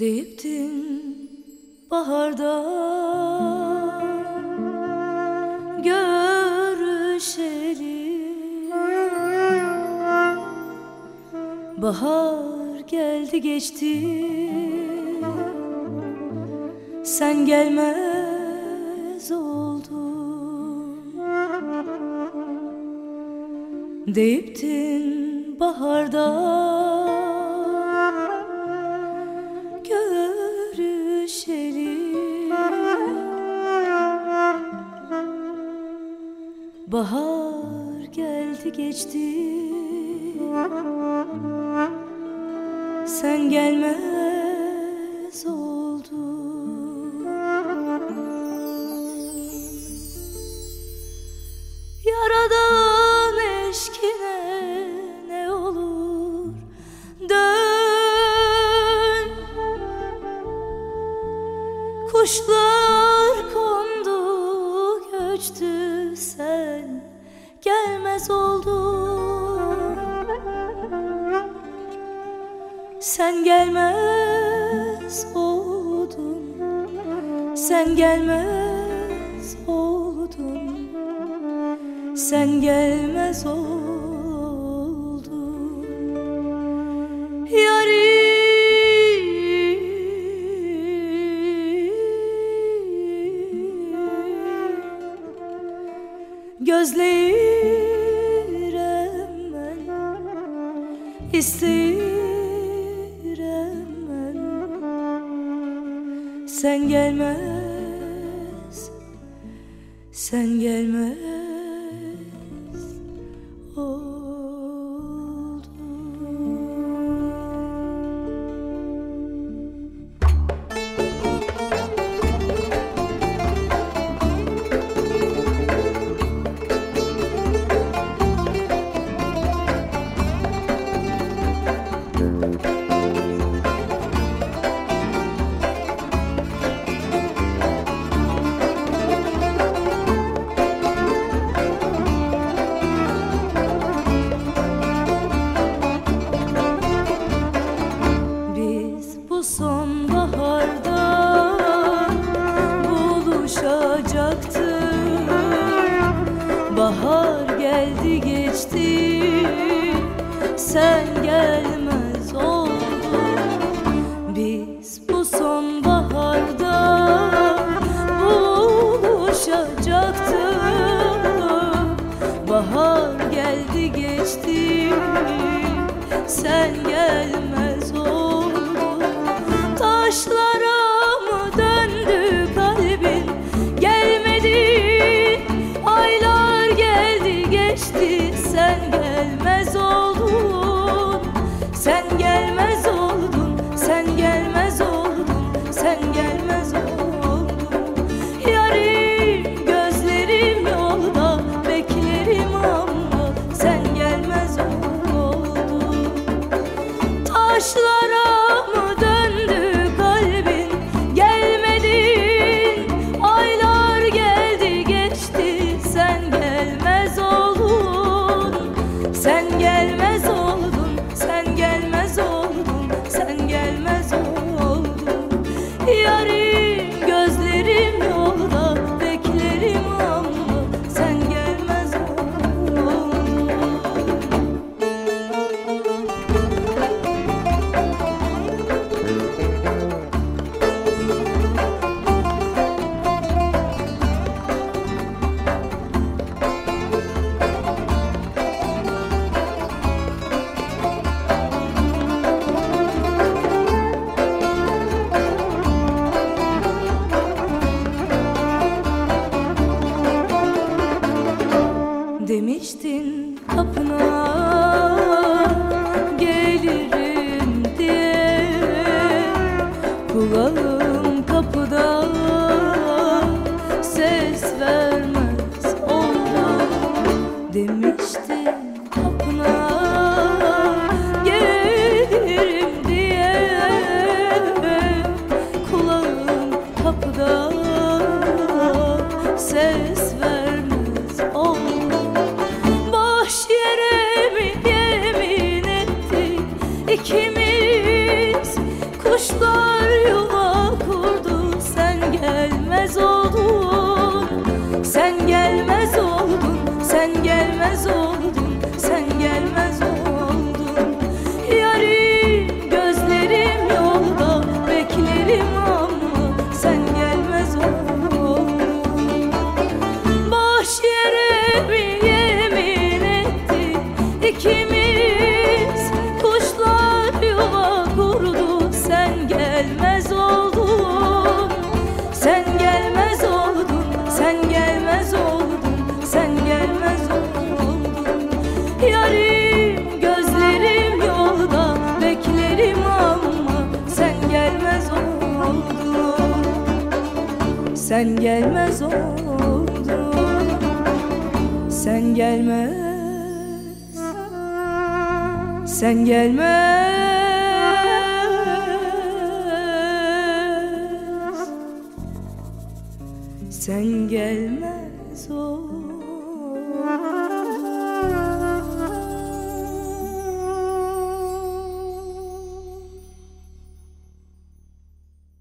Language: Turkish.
Deyiptin baharda görüşelim. Bahar geldi geçti. Sen gelmez oldun. Deyiptin baharda Bahar geldi geçti. Sen gelmez oldun. Yaradan eşkine ne olur dön. Kuşlar gelmez oldun Sen gelmez oldun. Sen gelmez oldun. Sen gelmez oldun. Yarim Gözlerim İsterim ben Sen gelmez Sen gelmez geçti. Sen gelmez oldun. Biz bu sonbaharda buluşacaktık. Bahar geldi geçti. Sen Demiştin kapına gelirim diye. Kulağım sen gelmez o Sen gelmez oldun. Sen gelmez. Sen gelmez. Sen gelmez oldun